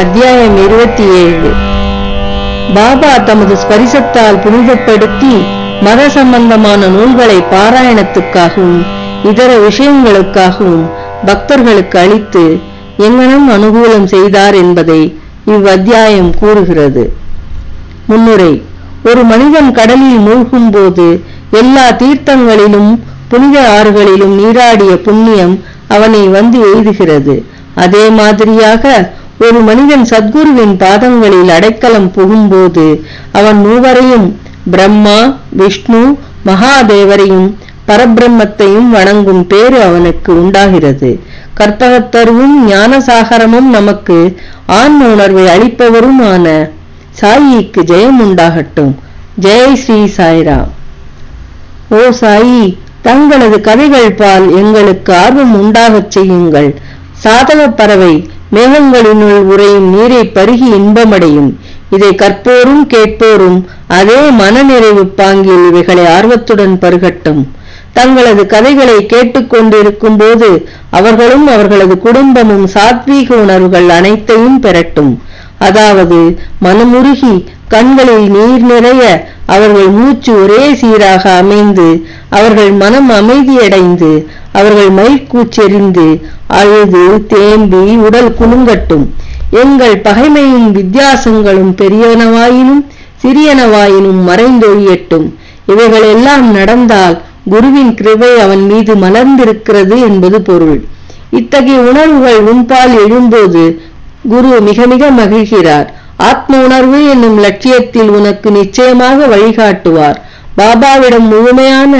அத்தியாயம் இருபத்தி ஏழு. பாபா தமது ஸ்பரிசத்தால் புனிதப்படுத்தி மத சம்பந்தமான நூல்களை பாராயணத்துக்காகவும் இதர விஷயங்களுக்காகவும் பக்தர்களுக்கு அளித்து எங்கனும் அனுகூலம் செய்தார் என்பதை இவ்வத்தியாயம் கூறுகிறது. முன்னுரை ஒரு மனிதன் கடலில் மூழ்கும் போது எல்லா தீர்த்தங்களிலும் புனித ஆறுகளிலும் நீராடிய புண்ணியம் அவனை வந்து எய்துகிறது. அதே மாதிரியாக ஒரு மனிதன் சத்குருவின் பாதங்களில் அடைக்கலம் புகும்போது அவன் மூவரையும் பிரம்மா விஷ்ணு மகாதேவரையும் பரபிரம்மத்தையும் வணங்கும் பேறு அவனுக்கு உண்டாகிறது. கற்பகத்தருவும் ஞானசாகரமும் நமக்கு ஆன்ம உணர்வை அளிப்பவருமான சாயிக்கு ஜெயம் உண்டாகட்டும். ஜெய் ஸ்ரீ சாய்ராம். ஓ சாயி தங்களது கதைகள் பால் எங்களுக்கு ஆர்வம் உண்டாகச் செய்யுங்கள். சாதக பறவை மேகங்களினுள் உறையும் நீரை பருகி இன்பமடையும். இதை கற்போரும் கேட்போரும் அதே மனநிறைவு பாங்கில் இவைகளை ஆர்வத்துடன் பருகட்டும். தங்களது கதைகளை கேட்டுக்கொண்டிருக்கும் போது அவர்களும் அவர்களது குடும்பமும் சாத்வீக உணர்வுகள் அனைத்தையும் பெறட்டும். அதாவது மனமுருகி கண்களில் நீர் நிறைய அவர்கள் மூச்சு ஒரே சீராக அமைந்து அவர்கள் மனம் அமைதியடைந்து அவர்கள் மைக்கூச்செறிந்து அழுது தேம்பி உடல் குலுங்கட்டும். எங்கள் பகைமையும் வித்தியாசங்களும் பெரியனவாயினும் சிறியனவாயினும் மறைந்தொழியட்டும். இவைகளெல்லாம் நடந்தால் குருவின் கிருபை அவன் மீது மலர்ந்திருக்கிறது என்பது பொருள். இத்தகைய உணர்வுகள் உன்பால் எழும்போது குரு மிக மிக மகிழ்கிறார். ஆத்ம உணர்வு என்னும் லட்சியத்தில் உனக்கு நிச்சயமாக வழிகாட்டுவார். பாபாவிடம் முழுமையான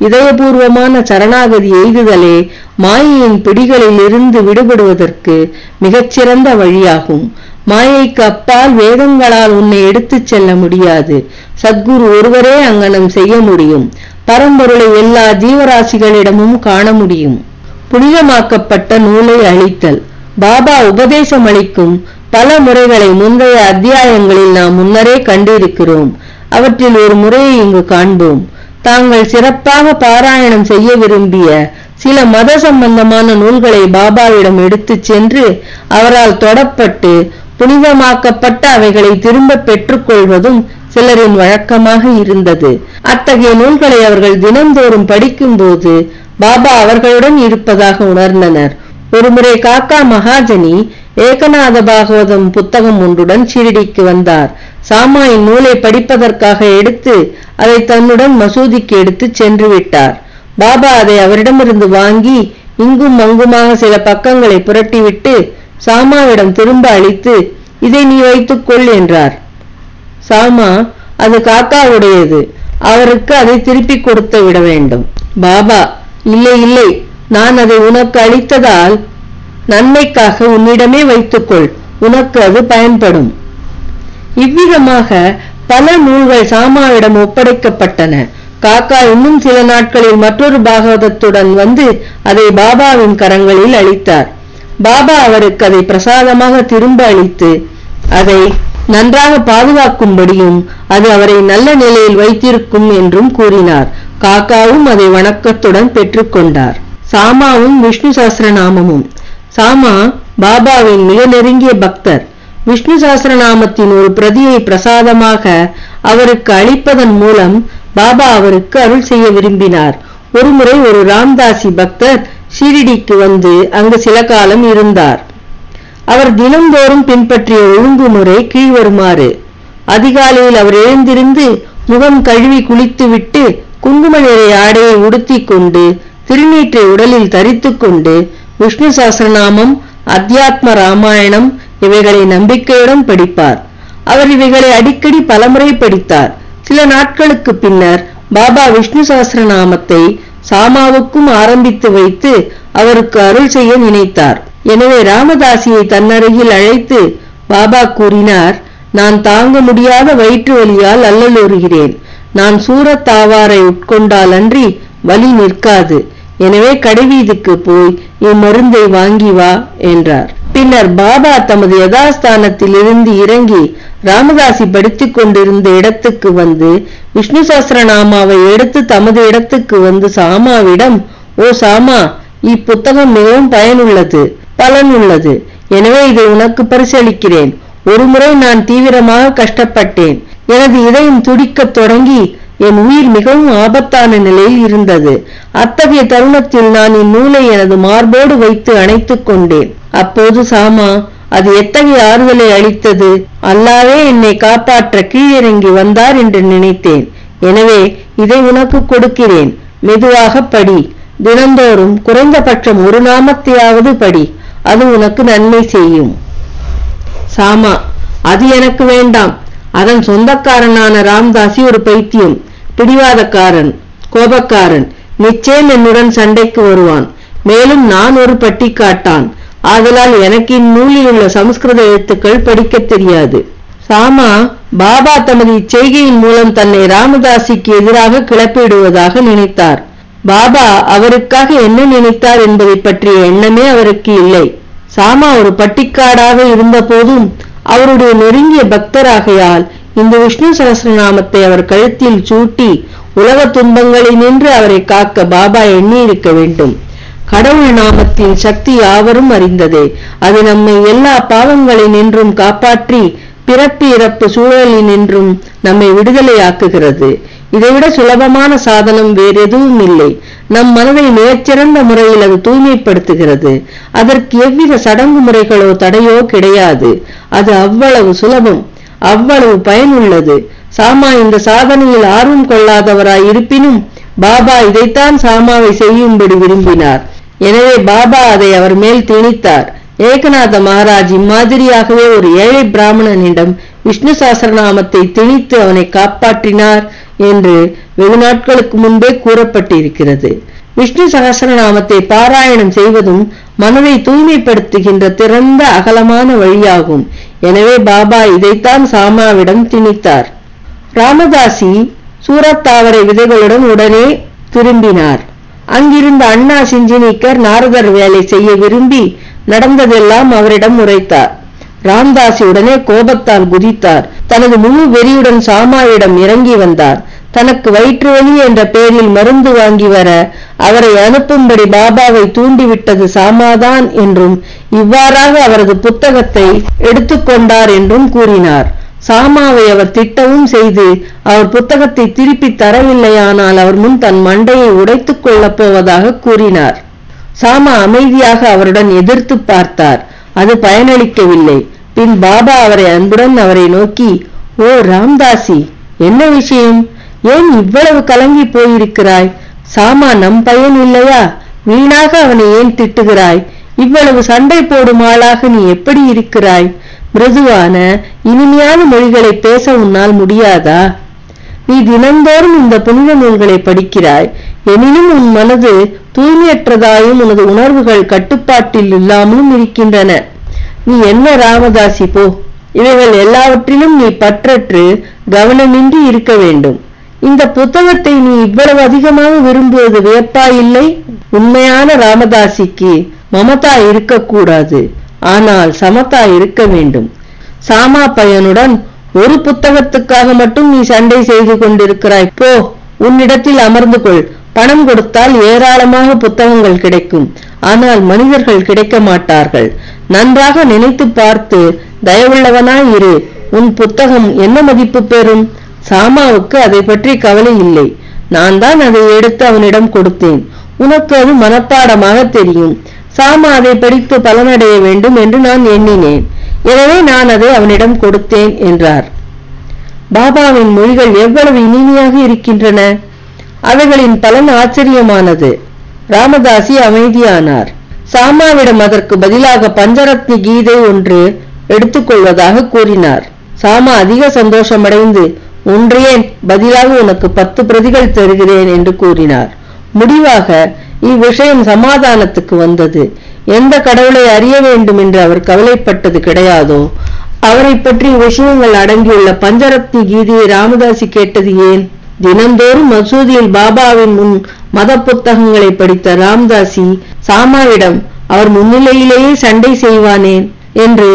இதயபூர்வமான சரணாகதி எய்துதலே மாயையின் பிடிகளில் இருந்து விடுபடுவதற்கு மிகச்சிறந்த வழியாகும். மாயைக்கு அப்பால் வேதங்களால் உன்னை எடுத்துச் செல்ல முடியாது. சத்குரு ஒருவரே அங்கனம் செய்ய முடியும். பரம்பொருளை எல்லா ஜீவராசிகளிடமும் காண முடியும். புனிதமாக்கப்பட்ட நூலை அழித்தல். பாபா உபதேசம் அளிக்கும் பல முறைகளை முந்தைய அத்தியாயங்களில் நாம் முன்னரே கண்டிருக்கிறோம். அவற்றில் ஒரு முறையை இங்கு காண்போம். தாங்கள் சிறப்பாக பாராயணம் செய்ய விரும்பிய சில மத சம்பந்தமான நூல்களை பாபாவிடம் எடுத்துச் சென்று அவரால் தொடப்பட்டு புனிதமாக்கப்பட்ட அவைகளை திரும்ப பெற்றுக்கொள்வதும் சிலரின் வழக்கமாக இருந்தது. அத்தகைய நூல்களை அவர்கள் தினந்தோறும் படிக்கும்போது பாபா அவர்களுடன் இருப்பதாக உணர்ந்தனர். ஒருமுறை காக்கா மகாஜனி ஏகநாத பாகவதம் புத்தகம் ஒன்றுடன் ஷிரடிக்கு வந்தார். சாமாயின் நூலை படிப்பதற்காக எடுத்து அதை தன்னுடன் மசூதிக்கு எடுத்துச் சென்று விட்டார். பாபா அதை அவரிடமிருந்து வாங்கி இங்கும் அங்குமாக சில பக்கங்களை புரட்டிவிட்டு சாமாவிடம் திரும்ப அளித்து இதை நீ வைத்துக்கொள் என்றார். சாமா அது காக்காவுடையது. அவருக்கு அதை திருப்பி கொடுத்து விட வேண்டும். பாபா இல்லை இல்லை. நான் அதை உனக்கு அளித்ததால் நன்மைக்காக உன்னிடமே வைத்துக்கொள். உனக்கு அது பயன்படும். இவ்விதமாக பல நூல்கள் சாமாவிடம் ஒப்படைக்கப்பட்டன. காக்கா இன்னும் சில நாட்களில் மற்றொரு பாகவதத்துடன் வந்து அதை பாபாவின் கரங்களில் அளித்தார். பாபா அவருக்கு அதை பிரசாதமாக திரும்ப அளித்து அதை நன்றாக பாதுகாக்கும்படியும் அது அவரை நல்ல நிலையில் வைத்திருக்கும் என்றும் கூறினார். காக்காவும் அதை வணக்கத்துடன் பெற்றுக்கொண்டார். சாமாவும் விஷ்ணு சஹஸ்ரநாமமும் சாமா பாபாவின் மிக நெருங்கிய பக்தர். விஷ்ணு சாஸ்திரநாமத்தின் ஒரு பிரதியை பிரசாதமாக அவருக்கு அளிப்பதன் மூலம் பாபா அவருக்கு அருள் செய்ய விரும்பினார். ஒருமுறை ஒரு ராம்தாசி பக்தர் ஷீரடிக்கு வந்து அங்கு சில காலம் இருந்தார். அவர் தினந்தோறும் பின்பற்றிய ஒழுங்குமுறை கீழ்வருமாறு அதிகாலையில் அவர் எழுந்திருந்து முகம் கழுவி குளித்துவிட்டு குங்கும நிற ஆடையை உடுத்திக் கொண்டு திருநீற்றை உடலில் தரித்துக்கொண்டு விஷ்ணு சாஸ்திரநாமம் அத்தியாத்ம ராமாயணம் இவைகளை நம்பிக்கையுடன் படிப்பார். அவர் இவைகளை அடிக்கடி பலமுறை படித்தார். சில நாட்களுக்கு பின்னர் பாபா விஷ்ணு சஹஸ்ரநாமத்தை சாமாவுக்கும் ஆரம்பித்து வைத்து அவருக்கு அருள் செய்ய நினைத்தார். எனவே ராமதாசியை தன்னருகில் அழைத்து பாபா கூறினார் நான் தாங்க முடியாத வயிற்று வலியால் அல்லலுறுகிறேன். நான் சூரத்தாவாரை உட்கொண்டால் அன்றி வலி நிற்காது. எனவே கடைவீதிக்கு போய் இம்மருந்தை வாங்கி வா என்றார். பின்னர் பாபா தமது யதாஸ்தானத்தில் இருந்து இறங்கி ராமதாசி படித்துக் கொண்டிருந்த இடத்துக்கு வந்து விஷ்ணு சஹஸ்ரநாமாவை எடுத்து தமது இடத்துக்கு வந்து சாமாவிடம் ஓ சாமா இப்புத்தகம் மிகவும் பயனுள்ளது பலனுள்ளது. எனவே இதை உனக்கு பரிசளிக்கிறேன். ஒருமுறை நான் தீவிரமாக கஷ்டப்பட்டேன். எனது இதயம் துடிக்கத் தொடங்கி என் உயிர் மிகவும் ஆபத்தான நிலையில் இருந்தது. அத்தகைய தருணத்தில் நான் இந்நூலை எனது மார்போடு வைத்து அணைத்துக் கொண்டேன். அப்போது சாமா அது எத்தகைய ஆறுதலை அளித்தது? அல்லாவே என்னை காப்பாற்ற கீழிறங்கி வந்தார் என்று நினைத்தேன். எனவே இதை உனக்கு கொடுக்கிறேன். மெதுவாக படி. தினந்தோறும் குறைந்தபட்சம் ஒரு நாமத்தையாவது படி. அது உனக்கு நன்மை செய்யும். சாமா அது எனக்கு வேண்டாம். அதன் சொந்தக்காரனான ராம்தாசி ஒரு பைத்தியம் பிடிவாதக்காரன் கோபக்காரன் நிச்சயம் என்னுடன் சண்டைக்கு வருவான். மேலும் நான் ஒரு பட்டிக்காட்டான். ஆதலால் எனக்கு இந்நூலில் உள்ள சமஸ்கிருத எழுத்துக்கள் படிக்க தெரியாது. சாமா பாபா தமது இச்செய்கையின் மூலம் தன்னை ராமதாசிக்கு எதிராக கிளப்பிடுவதாக நினைத்தார். பாபா அவருக்காக என்ன நினைத்தார் என்பதை பற்றிய எண்ணமே அவருக்கு இல்லை. சாமா ஒரு பட்டிக்காடாக இருந்த போதும் அவருடைய நெருங்கிய பக்தராகையால் இந்த விஷ்ணு சகசிரநாமத்தை அவர் கழுத்தில் சூட்டி உலக துன்பங்களில் நின்று அவரை காக்க பாபா எண்ணியிருக்க வேண்டும். கடவுள் நாமத்தின் சக்தி யாவரும் அறிந்ததே. அது நம்மை எல்லா பாவங்களில் நின்றும் காப்பாற்றி பிறப்பு இறப்பு சூழலில் நின்றும் நம்மை விடுதலையாக்குகிறது. இதைவிட சுலபமான சாதனம் வேறு எதுவும் இல்லை. நம் மனதை மிகச்சிறந்த முறையில் அது தூய்மைப்படுத்துகிறது. அதற்கு எவ்வித சடங்கு முறைகளோ தடையோ கிடையாது. அது அவ்வளவு சுலபம் அவ்வளவு பயனுள்ளது. சாமா இந்த சாதனையில் ஆர்வம் கொள்ளாதவராய் இருப்பினும் பாபா இதைத்தான் சாமாவை செய்யும்படி விரும்பினார். எனவே பாபா அதை அவர் மேல் திணித்தார். ஏகநாத மகாராஜ் இம்மாதிரியாகவே ஒரு ஏழை பிராமணனிடம் விஷ்ணு சாஸ்திரநாமத்தை திணித்து அவனை காப்பாற்றினார் என்று வெகு நாட்களுக்கு முன்பே கூறப்பட்டிருக்கிறது. விஷ்ணு சகசரநாமத்தை பாராயணம் செய்வதும் மனதை தூய்மைப்படுத்துகின்ற திறந்த அகலமான வழியாகும். எனவே பாபா இதைத்தான் சாமாவிடம் திணித்தார். ராமதாசி சூரத்தாவரை விதைகளுடன் உடனே திரும்பினார். அங்கிருந்த அண்ணா சிஞ்சினிக்கர் நாரதர் வேலை செய்ய விரும்பி நடந்ததெல்லாம் அவரிடம் உரைத்தார் ராம்தாசி உடனே கோபத்தால் குதித்தார். தனது முழு வெறியுடன் சாமாவிடம் இறங்கி வந்தார். தனக்கு வயிற்று வலி என்ற பெயரில் மருந்து வாங்கி வர அவரை அனுப்பும்படி பாபாவை தூண்டிவிட்டது சாமாதான் என்றும் இவ்வாறாக அவரது புத்தகத்தை எடுத்துக்கொண்டார் என்றும் கூறினார். சாமாவை அவர் திட்டவும் செய்து அவர் புத்தகத்தை திருப்பி தரவில்லையானால் அவர் முன் தன் மண்டையை உடைத்துக் கொள்ளப் போவதாக கூறினார். சாமா அமைதியாக அவருடன் எதிர்த்து பார்த்தார். அது பயனளிக்கவில்லை. பின் பாபா அவரை அன்புடன் அவரை நோக்கி ஓ ராம்தாசி என்ன விஷயம்? ஏன் இவ்வளவு கலங்கி போயிருக்கிறாய்? சாமா நம் பையன் இல்லையா? வீணாக அவனை ஏன் திட்டுகிறாய்? இவ்வளவு சண்டை போடும் ஆளாக நீ எப்படி இருக்கிறாய்? மிருதுவான இனிமையான மொழிகளை பேச உன்னால் முடியாதா? நீ தினந்தோறும் இந்த புனித நூல்களை படிக்கிறாய். எனினும் உன் மனது தூய்மையற்றதாயும் உனது உணர்வுகள் கட்டுப்பாட்டில் இல்லாமலும் இருக்கின்றன. நீ என்ன ராமதாசி போ. இவைகள் எல்லாவற்றிலும் நீ பற்றற்று கவனமின்றி இருக்க வேண்டும். இந்த புத்தகத்தை நீ இவ்வளவு அதிகமாக விரும்புவது வியப்பாயில்லை உண்மையான ராமதாசிக்கு மமதா இருக்கக்கூடாது. ஆனால் சமதா இருக்க வேண்டும். சாமா பையனுடன் ஒரு புத்தகத்துக்காக மட்டும் நீ சண்டை செய்து கொண்டிருக்கிறாய். போ உன்னிடத்தில் அமர்ந்து கொள். பணம் கொடுத்தால் ஏராளமாக புத்தகங்கள் கிடைக்கும். ஆனால் மனிதர்கள் கிடைக்க மாட்டார்கள். நன்றாக நினைத்து பார்த்து தயவுள்ளவனாய் இரு. உன் புத்தகம் என்ன மதிப்பு பெறும்? சாமாவுக்கு அதை பற்றி கவலை இல்லை. நான் தான் அதை எடுத்து அவனிடம் கொடுத்தேன். உனக்கு அது மனப்பாடமாக தெரியும். சாமா அதை படித்து பலனடைய வேண்டும் என்று நான் எண்ணினேன். எனவே நான் அதை அவனிடம் கொடுத்தேன் என்றார். பாபாவின் மொழிகள் எவ்வளவு இனிமையாக இருக்கின்றன. அவைகளின் பலன் ஆச்சரியமானது. ராமதாசி அமைதியானார். சாமாவிடம் அதற்கு பதிலாக பஞ்சரத்னி கீதை ஒன்று எடுத்துக்கொள்வதாக கூறினார். சாமா அதிக சந்தோஷமடைந்து ஒன்றேன் பதிலாக உனக்கு பத்து பிரதிகள் தருகிறேன் என்று கூறினார். முடிவாக இவ்விஷயம் சமாதானத்துக்கு வந்தது. எந்த கடவுளை அறிய வேண்டும் என்று அவர் கவலைப்பட்டது கிடையாதோ அவரை பற்றி விஷயங்கள் அடங்கியுள்ள பஞ்சரத்னி கீதையை ராமதாசி கேட்டது ஏன்? தினந்தோறும் மசூதியில் பாபாவின் முன் மத புத்தகங்களை படித்த ராம்தாசி சாமாவிடம் அவர் முன்னிலையிலேயே சண்டை செய்வானேன் என்று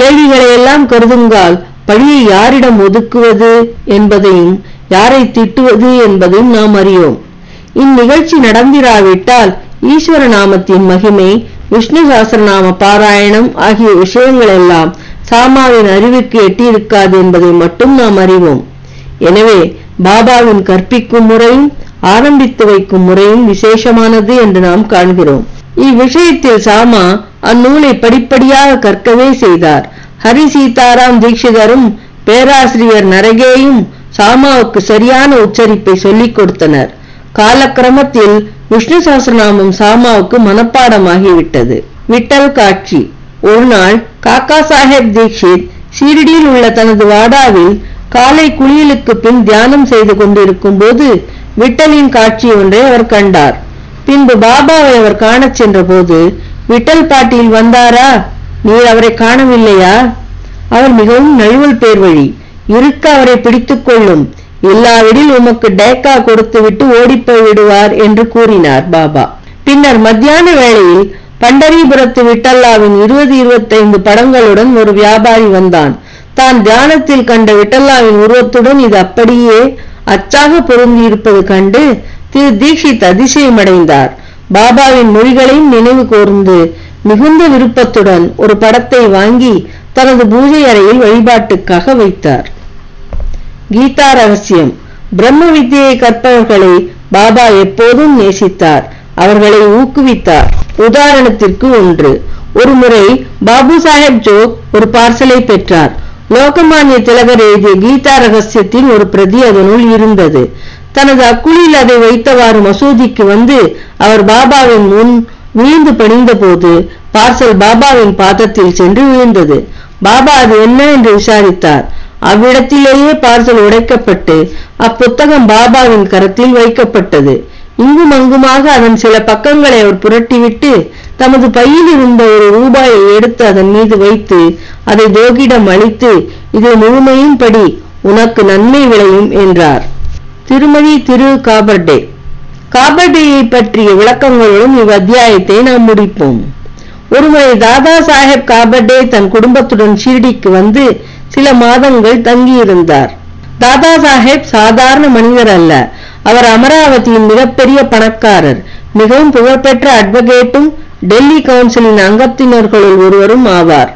கேள்விகளையெல்லாம் கருதுங்கால் பழியை யாரிடம் ஒதுக்குவது என்பதையும் யாரை திட்டுவது என்பதையும் நாம் அறியோம். இந்நிகழ்ச்சி நடந்திராவிட்டால் ஈஸ்வர நாமத்தின் மகிமை விஷ்ணு சாஸ்திரநாம பாராயணம் ஆகிய விஷயங்கள் எல்லாம் சாமாவின் அறிவுக்கு எட்டியிருக்காது என்பதை மட்டும் நாம் அறிவோம். எனவே பாபாவின் கற்பிக்கும் முறையும் ஆரம்பித்து வைக்கும் முறையும் விசேஷமானது என்று நாம் காண்கிறோம். இவ்விஷயத்தில் சாமா அந்நூலை படிப்படியாக கற்கவே செய்தார். ஹரி சீதாராம் தீட்சிதரும் பேராசிரியர் நரகேயும் சாமாவுக்கு சரியான உச்சரிப்பை சொல்லிக் கொடுத்தனர். காலக்கிரமத்தில் விஷ்ணு சஹஸ்ரநாமம் சாமாவுக்கு மனப்பாடமாகிவிட்டது. விட்டல் காட்சி. ஒரு நாள் காக்கா சாஹேப் தீக்ஷித் ஷீரடியில் உள்ள தனது வாடாவில் காலை குளியலுக்கு பின் தியானம் செய்து கொண்டிருக்கும் போது விட்டலின் காட்சி ஒன்றை அவர் கண்டார். பின்பு பாபாவை அவர் காணச் சென்றபோது விட்டல் பாட்டியில் வந்தாரா? நீர் அவரை காணவில்லையா? அவர் மிகவும் நழுவல் பேர் வழி இருக்க அவரை பிடித்துக் கொள்ளும். இல்லாவிடில் உமக்கு டேக்கா கொடுத்துவிட்டு ஓடிப்போய் விடுவார் என்று கூறினார் பாபா. பின்னர் மத்தியான வேளையில் பண்டரிபுரத்து விட்டல்லாவின் இருபது இருபத்தைந்து படங்களுடன் ஒரு வியாபாரி வந்தான். தான் தியானத்தில் கண்ட விட்டல்லாவின் உருவத்துடன் இது அப்படியே அச்சாக பொருந்தியிருப்பது கண்டு திரு தீக்ஷித் அதிசயமடைந்தார். பாபாவின் மொழிகளையும் நினைவு கூர்ந்து மிகுந்த விருப்பத்துடன் ஒரு படத்தை வாங்கி தனது பூஜை அறையில் வழிபாட்டுக்காக வைத்தார். கீதா ரகசியம். பிரம்ம வித்தியை கற்பவர்களை பாபா எப்போதும் நேசித்தார். அவர்களை ஊக்குவித்தார். உதாரணத்திற்கு ஒன்று. ஒருமுறை பாபு சாஹேப் ஜோக் ஒரு பார்சலை பெற்றார். லோகமானிய திலகர் எழுதிய கீதா ரகசியத்தின் ஒரு பிரதி அதனுள் இருந்தது. தனது அக்குளில் அதை வைத்தவாறு மசூதிக்கு வந்து அவர் பாபாவின் முன் விழுந்து பணிந்த போது பார்சல் பாபாவின் பாதத்தில் சென்று விழுந்தது. பாபா அது என்ன என்று விசாரித்தார். அவ்விடத்திலேயே பார்சல் உடைக்கப்பட்டு அப்புத்தகம் பாபாவின் கரத்தில் வைக்கப்பட்டது. இங்கும் அங்குமாக அதன் சில பக்கங்களை அவர் புரட்டிவிட்டு தமது பையில் இருந்த ஒரு ரூபாயை எடுத்து அதன் மீது வைத்து அதை ஜோகிடம் அளித்து இதை முழுமையும் படி உனக்கு நன்மை விளையும் என்றார். திருமதி திரு. காபர்டே. காபர்டேயை பற்றிய விளக்கங்களுடன் இவ் அத்தியாயத்தை நாம் முடிப்போம். ஒருமுறை தாதா சாஹேப் காபர்டே தன் குடும்பத்துடன் ஷீர்டிக்கு வந்து சில மாதங்கள் தங்கியிருந்தார். தாதா சாஹேப் சாதாரண மனிதர் அல்ல. அவர் அமராவதியின் மிகப்பெரிய பணக்காரர். மிகவும் புகழ்பெற்ற அட்வொகேட்டும் டெல்லி கவுன்சிலின் அங்கத்தினர்களுள் ஒருவரும் ஆவார்.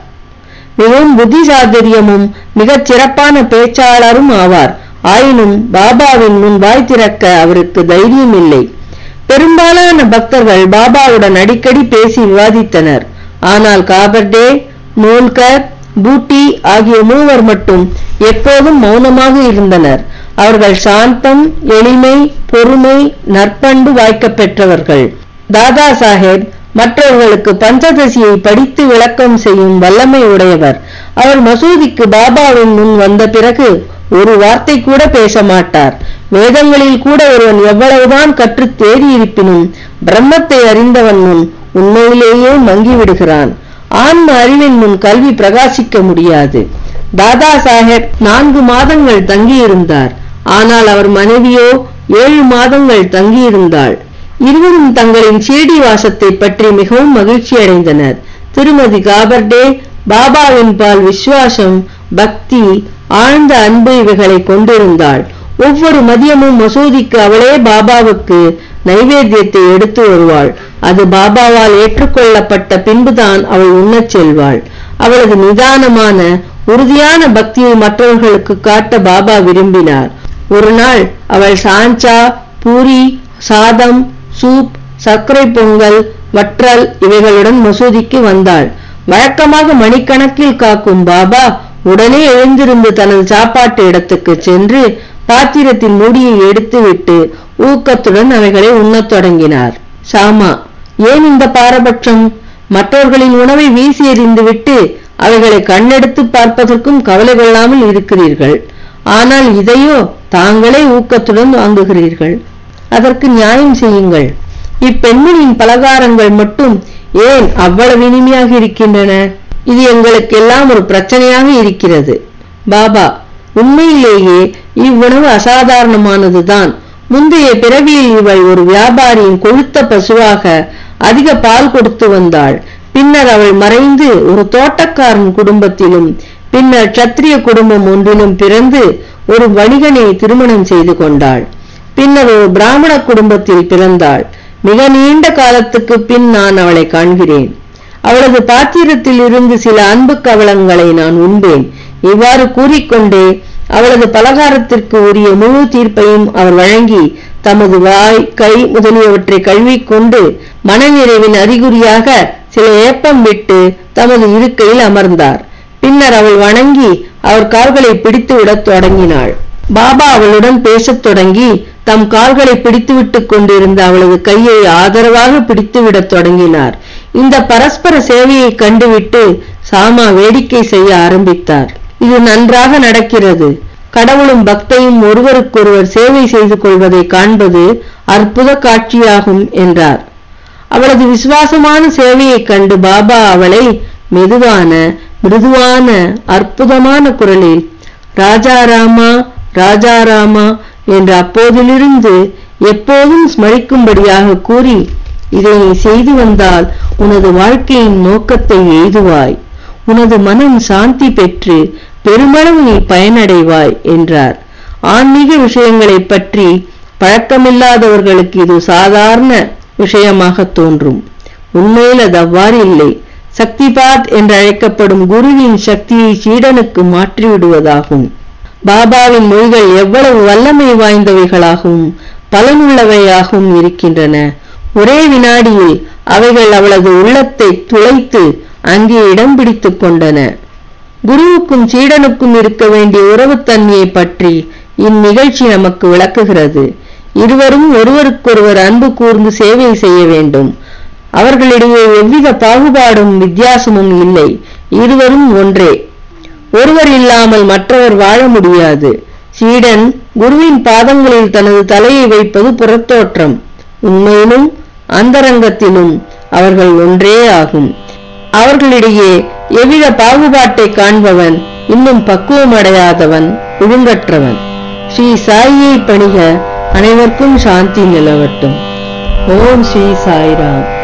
மிகவும் புத்திசாதுரியமும் மிகச் சிறப்பான பேச்சாளரும் ஆவார். ஆயினும் பாபாவின் முன் வாய் திறக்க அவருக்கு தைரியம் இல்லை பெரும்பாலான பக்தர்கள் பாபாவுடன் அடிக்கடி பேசி விவாதித்தனர். ஆனால் காபர்டே நூல்கர் பூட்டி ஆகிய மூவர் மட்டும் எப்போதும் மௌனமாக இருந்தனர். அவர்கள் சாந்தம் எளிமை பொறுமை நற்பண்பு வாய்க்க பெற்றவர்கள். தாதா சாஹேப் மற்றவர்களுக்கு பஞ்சதசியை படித்து விளக்கம் செய்யும் வல்லமை உடையவர். அவர் மசூதிக்கு பாபாவின் முன் வந்த பிறகு ஒரு வார்த்தை கூட பேச மாட்டார். வேதங்களில் கூட ஒருவன் எவ்வளவுதான் கற்று தேறி இருப்பினும் பிரம்மத்தை அறிந்தவன் முன் உண்மையிலேயே மங்கிவிடுகிறான். ஆன்ம அறிவின் முன் கல்வி பிரகாசிக்க முடியாது. தாதா சாஹேப் நான்கு மாதங்கள் தங்கியிருந்தார். ஆனால் அவர் மனைவியோ ஏழு மாதங்கள் தங்கியிருந்தாள். இருவரும் தங்களின் சீடி வாசத்தை பற்றி மிகவும் மகிழ்ச்சி அடைந்தனர். திருமதி காபர்டே பாபாவின் பால் விசுவாசம் பக்தி ஆழ்ந்த அன்பு இவைகளை கொண்டிருந்தாள். ஒவ்வொரு மதியமும் மசூதிக்கு அவளே பாபாவுக்கு நைவேத்தியத்தை எடுத்து வருவாள். அது பாபாவால் ஏற்றுக்கொள்ளப்பட்ட பின்புதான் அவள் உண்ணச் செல்வாள். அவளது நிதானமான உறுதியான பக்தியை மற்றவர்களுக்கு காட்ட பாபா விரும்பினார். ஒரு நாள் அவள் சாஞ்சா பூரி சாதம் சூப் சர்க்கரை பொங்கல் வற்றல் இவைகளுடன் மசூதிக்கு வந்தாள். வழக்கமாக மணிக்கணக்கில் காக்கும் பாபா உடனே எழுந்திருந்து தனது சாப்பாட்டு இடத்துக்கு சென்று பாத்திரத்தின் மூடியை எடுத்துவிட்டு ஊக்கத்துடன் அவைகளை உண்ணத் தொடங்கினார். சாமா ஏன் இந்த பாரபட்சம்? மற்றவர்களின் உணவை வீசி எறிந்துவிட்டு அவைகளை கண்ணெடுத்து பார்ப்பதற்கும் கவலை கொள்ளாமல் இருக்கிறீர்கள். ஆனால் இதையோ தாங்களே ஊக்கத்துடன் வாங்குகிறீர்கள். அதற்கு நியாயம் செய்யுங்கள். இப்பெண்மணியின் பலகாரங்கள் மட்டும் ஏன் அவ்வளவு இனிமையாக இருக்கின்றன? இது எங்களுக்கு எல்லாம் ஒரு பிரச்சனையாக இருக்கிறது. பாபா உண்மையிலேயே இவ்வுணவு அசாதாரணமானதுதான். முந்தைய பிறவியில் இவள் ஒரு வியாபாரியின் கொழுத்த பசுவாக அதிக பால் கொடுத்து வந்தாள். பின்னர் அவள் மறைந்து ஒரு தோட்டக்காரன் குடும்பத்திலும் பின்னர் சத்திரிய குடும்பம் ஒன்றிலும் பிறந்து ஒரு வணிகனை திருமணம் செய்து கொண்டாள். பின்னர் ஒரு பிராமண குடும்பத்தில் பிறந்தாள். மிக நீண்ட காலத்துக்கு பின் நான் அவளை காண்கிறேன். அவளது பாத்திரத்தில் இருந்து சில அன்பு கவலங்களை நான் உண்பேன். இவ்வாறு கூறிக்கொண்டே அவளது பலகாரத்திற்கு உரிய முழு தீர்ப்பையும் அவர் வழங்கி தமது வாய் கை முதலியவற்றை கழுவிக்கொண்டு மனநிறைவின் அறிகுறியாக சில ஏப்பம் விட்டு தமது இருக்கையில் அமர்ந்தார். பின்னர் அவள் வணங்கி அவர் கால்களை பிடித்து விடத் தொடங்கினாள். பாபா அவளுடன் பேசத் தொடங்கி தம் கால்களை பிடித்துவிட்டு கொண்டிருந்த அவளது கையை ஆதரவாக பிடித்துவிடத் தொடங்கினார். இந்த பரஸ்பர சேவையை கண்டுவிட்டு சாமா வேடிக்கை செய்ய ஆரம்பித்தார். இது நன்றாக நடக்கிறது. கடவுளும் பக்தையும் ஒருவருக்கொருவர் சேவை செய்து கொள்வதை காண்பது அற்புத காட்சியாகும் என்றார். அவளது விசுவாசமான சேவையைக் கண்டு பாபா அவளை மெதுவான மிருதுவான அற்புதமான குரலில் ராஜாராமா ராஜாராமா என்று அப்போதிலிருந்து எப்போதும் ஸ்மரிக்கும்படியாக கூறி இதை நீ செய்து வந்தால் உனது வாழ்க்கையின் நோக்கத்தை எய்துவாய். உனது மனம் சாந்தி பெற்று பெருமளவு நீ பயனடைவாய் என்றார். ஆன்மீக விஷயங்களைப் பற்றி பழக்கமில்லாதவர்களுக்கு இது சாதாரண விஷயமாக தோன்றும். உண்மையில் அது அவ்வாறு இல்லை. சக்திபாத் என்று அழைக்கப்படும் குருவின் சக்தியை சீடனுக்கு மாற்றிவிடுவதாகும். பாபாவின் மொழிகள் எவ்வளவு வல்லமை வாய்ந்தவைகளாகவும் பலனுள்ளவையாகவும் இருக்கின்றன. ஒரே வினாடியில் அவைகள் அவளது உள்ளத்தை துளைத்து அங்கே இடம் பிடித்துக் கொண்டன. குருவுக்கும் சீடனுக்கும் இருக்க வேண்டிய உறவுத்தன்மையை பற்றி இந்நிகழ்ச்சி நமக்கு விளக்குகிறது. இருவரும் ஒருவருக்கொருவர் அன்பு கூர்ந்து சேவை செய்ய வேண்டும். அவர்களிடையே எவ்வித பாகுபாடும் வித்தியாசமும் இல்லை. இருவரும் ஒன்றே. ஒருவர் இல்லாமல் மற்றவர் வாழ முடியாது. சீடன் குருவின் பாதங்களில் தனது தலையை வைப்பது புறத்தோற்றம். உண்மையிலும் அந்தரங்கத்திலும் அவர்கள் ஒன்றே ஆகும். அவர்களிடையே எவ்வித பாகுபாட்டை காண்பவன் இன்னும் பக்குவம் அடையாதவன் ஒழுங்கற்றவன். ஸ்ரீ சாயியை பணிக அனைவருக்கும் சாந்தி நிலவட்டும். ஓம் ஸ்ரீ சாய்ராம்.